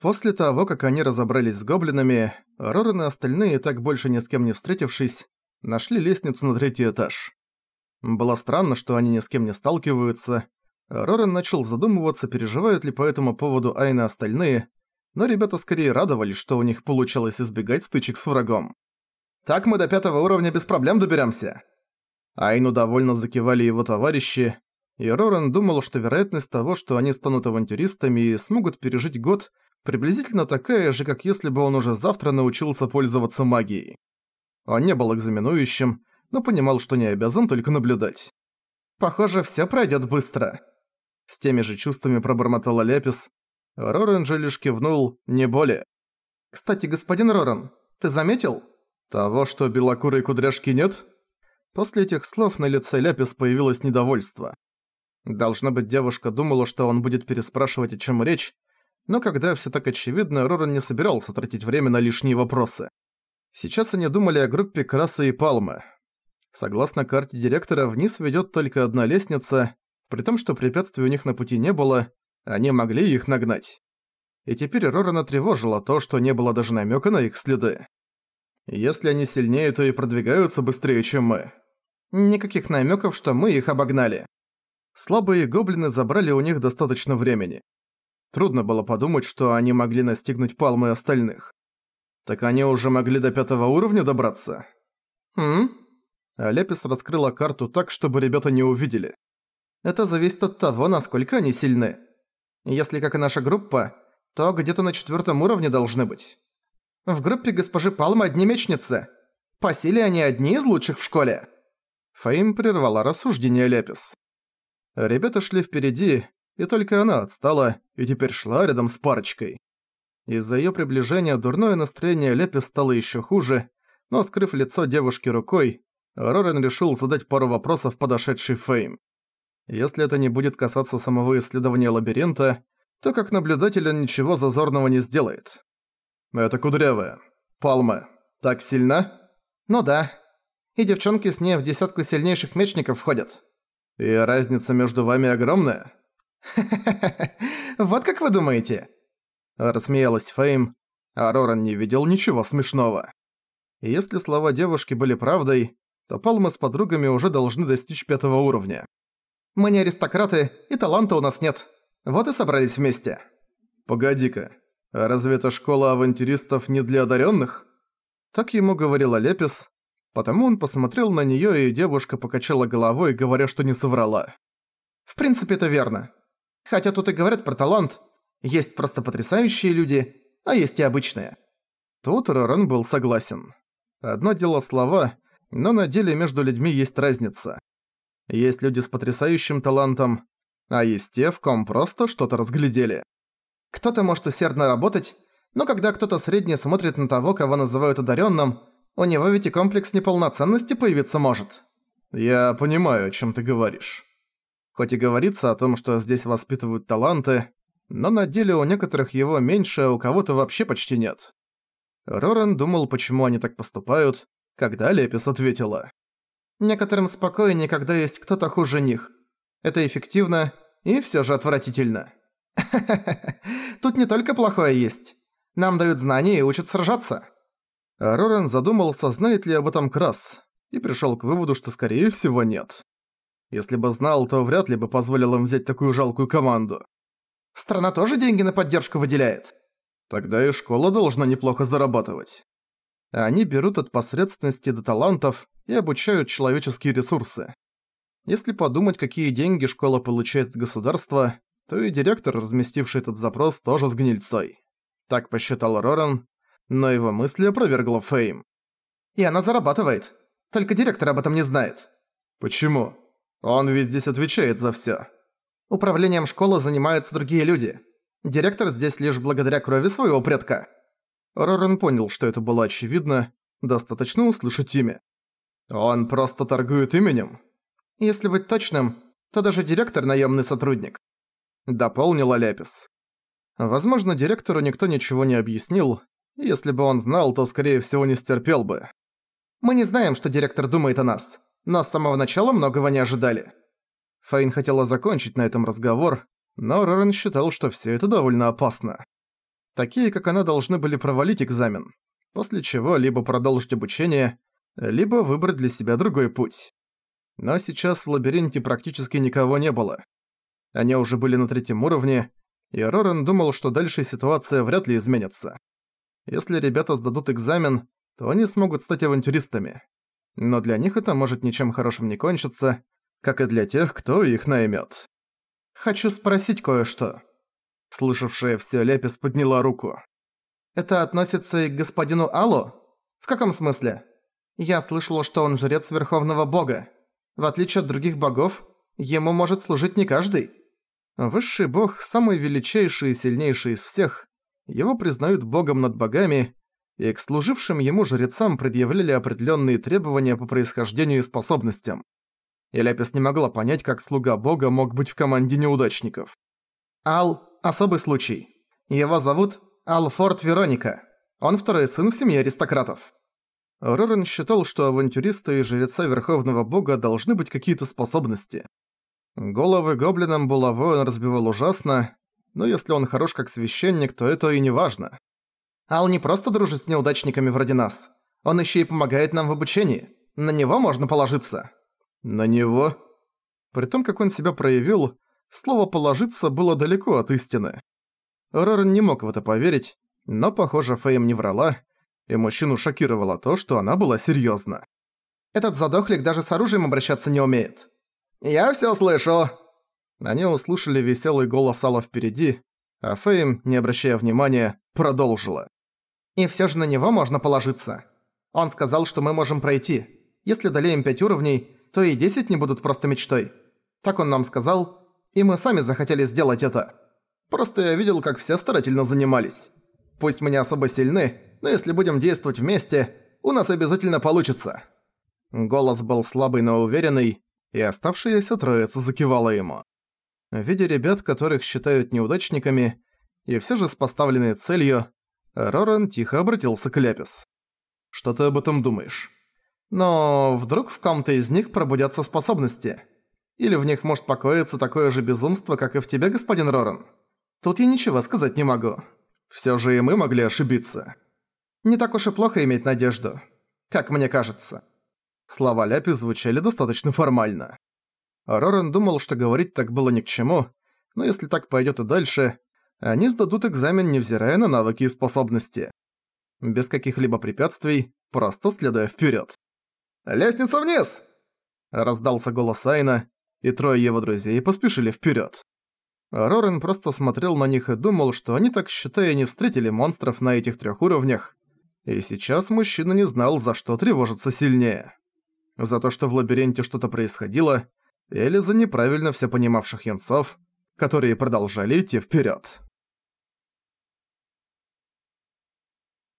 После того, как они разобрались с гоблинами, Роран и остальные, так больше ни с кем не встретившись, нашли лестницу на третий этаж. Было странно, что они ни с кем не сталкиваются. Роран начал задумываться, переживают ли по этому поводу Айна остальные, но ребята скорее радовались, что у них получалось избегать стычек с врагом. «Так мы до пятого уровня без проблем доберемся. Айну довольно закивали его товарищи, и Роран думал, что вероятность того, что они станут авантюристами и смогут пережить год, приблизительно такая же, как если бы он уже завтра научился пользоваться магией. Он не был экзаменующим, но понимал, что не обязан только наблюдать. «Похоже, всё пройдёт быстро». С теми же чувствами пробормотала Лепис. Роран же лишь кивнул, не более. «Кстати, господин Роран, ты заметил?» «Того, что белокурой кудряшки нет?» После этих слов на лице Ляпис появилось недовольство. Должно быть, девушка думала, что он будет переспрашивать, о чем речь, но когда все так очевидно, Роран не собирался тратить время на лишние вопросы. Сейчас они думали о группе Краса и Палмы. Согласно карте директора, вниз ведет только одна лестница, при том, что препятствий у них на пути не было, они могли их нагнать. И теперь Рорана тревожило то, что не было даже намека на их следы. Если они сильнее, то и продвигаются быстрее, чем мы. Никаких намеков, что мы их обогнали. Слабые гоблины забрали у них достаточно времени. Трудно было подумать, что они могли настигнуть палмы остальных. Так они уже могли до пятого уровня добраться? Хм? Лепис раскрыла карту так, чтобы ребята не увидели. Это зависит от того, насколько они сильны. Если как и наша группа, то где-то на четвертом уровне должны быть. В группе госпожи Палмы одни мечницы. По силе они одни из лучших в школе. Фейм прервала рассуждение Лепис. Ребята шли впереди, и только она отстала и теперь шла рядом с парочкой. Из-за её приближения дурное настроение Лепи стало ещё хуже, но скрыв лицо девушки рукой, Рорен решил задать пару вопросов подошедшей Фейм. Если это не будет касаться самого исследования лабиринта, то как наблюдатель он ничего зазорного не сделает. «Это кудрявая. Палма. Так сильна?» «Ну да. И девчонки с ней в десятку сильнейших мечников входят». «И разница между вами огромная?» вот как вы думаете?» Рассмеялась Фейм, а Роран не видел ничего смешного. если слова девушки были правдой, то Палма с подругами уже должны достичь пятого уровня. «Мы не аристократы, и таланта у нас нет. Вот и собрались вместе». «Погоди-ка, а разве эта школа авантюристов не для одаренных? Так ему говорила Лепис, потому он посмотрел на неё, и девушка покачала головой, говоря, что не соврала. «В принципе, это верно. Хотя тут и говорят про талант. Есть просто потрясающие люди, а есть и обычные. Тут Роран был согласен. Одно дело слова, но на деле между людьми есть разница. Есть люди с потрясающим талантом, а есть те, в ком просто что-то разглядели. Кто-то может усердно работать, но когда кто-то средний смотрит на того, кого называют одаренным, у него ведь и комплекс неполноценности появиться может. Я понимаю, о чем ты говоришь. Хоть и говорится о том, что здесь воспитывают таланты, но на деле у некоторых его меньше, а у кого-то вообще почти нет. Роран думал, почему они так поступают, когда Лепис ответила. «Некоторым спокойнее, когда есть кто-то хуже них. Это эффективно и всё же отвратительно». Тут не только плохое есть. Нам дают знания и учат сражаться». Роран задумался, знает ли об этом Крас, и пришёл к выводу, что скорее всего нет. Если бы знал, то вряд ли бы позволил им взять такую жалкую команду. Страна тоже деньги на поддержку выделяет? Тогда и школа должна неплохо зарабатывать. Они берут от посредственности до талантов и обучают человеческие ресурсы. Если подумать, какие деньги школа получает от государства, то и директор, разместивший этот запрос, тоже с гнильцой. Так посчитал Роран, но его мысли опровергла Фейм. «И она зарабатывает. Только директор об этом не знает». «Почему?» Он ведь здесь отвечает за всё. Управлением школы занимаются другие люди. Директор здесь лишь благодаря крови своего предка. Рорен понял, что это было очевидно, достаточно услышать имя. Он просто торгует именем? Если быть точным, то даже директор наемный сотрудник. Дополнила Ляпис. Возможно, директору никто ничего не объяснил, если бы он знал, то скорее всего не стерпел бы. Мы не знаем, что директор думает о нас но с самого начала многого не ожидали. Фейн хотела закончить на этом разговор, но Рорен считал, что все это довольно опасно. Такие, как она, должны были провалить экзамен, после чего либо продолжить обучение, либо выбрать для себя другой путь. Но сейчас в лабиринте практически никого не было. Они уже были на третьем уровне, и Рорен думал, что дальше ситуация вряд ли изменится. Если ребята сдадут экзамен, то они смогут стать авантюристами. Но для них это может ничем хорошим не кончиться, как и для тех, кто их наймет. «Хочу спросить кое-что». Слышавшая все Лепис подняла руку. «Это относится и к господину Аллу? В каком смысле? Я слышала, что он жрец Верховного Бога. В отличие от других богов, ему может служить не каждый. Высший бог, самый величайший и сильнейший из всех, его признают богом над богами, и к служившим ему жрецам предъявляли определенные требования по происхождению и способностям. И Ляпис не могла понять, как слуга бога мог быть в команде неудачников. Ал – особый случай. Его зовут Алфорд Вероника. Он второй сын в семье аристократов. Рорен считал, что авантюриста и жреца Верховного Бога должны быть какие-то способности. Головы гоблинам булавой он разбивал ужасно, но если он хорош как священник, то это и не важно. Ал не просто дружит с неудачниками вроде нас. Он еще и помогает нам в обучении. На него можно положиться. На него? При том, как он себя проявил, слово «положиться» было далеко от истины. Рорен не мог в это поверить, но, похоже, Фейм не врала, и мужчину шокировало то, что она была серьёзна. «Этот задохлик даже с оружием обращаться не умеет». «Я всё слышу!» Они услышали весёлый голос Алла впереди, а Фейм, не обращая внимания, продолжила. «И всё же на него можно положиться. Он сказал, что мы можем пройти. Если долеем пять уровней, то и десять не будут просто мечтой. Так он нам сказал, и мы сами захотели сделать это. Просто я видел, как все старательно занимались. Пусть мы не особо сильны, но если будем действовать вместе, у нас обязательно получится». Голос был слабый, но уверенный, и оставшаяся троица закивала ему. Видя ребят, которых считают неудачниками, и все же с поставленной целью, Роран тихо обратился к Ляпис. «Что ты об этом думаешь?» «Но вдруг в ком-то из них пробудятся способности? Или в них может покоиться такое же безумство, как и в тебе, господин Роран? Тут я ничего сказать не могу. Все же и мы могли ошибиться». Не так уж и плохо иметь надежду, как мне кажется. Слова Ляпи звучали достаточно формально. Рорен думал, что говорить так было ни к чему, но если так пойдет и дальше, они сдадут экзамен, невзирая на навыки и способности. Без каких-либо препятствий, просто следуя вперед. «Лестница вниз!» Раздался голос Айна, и трое его друзей поспешили вперед. Рорен просто смотрел на них и думал, что они так считая не встретили монстров на этих трех уровнях, и сейчас мужчина не знал, за что тревожиться сильнее. За то, что в лабиринте что-то происходило, или за неправильно все понимавших янцов, которые продолжали идти вперед.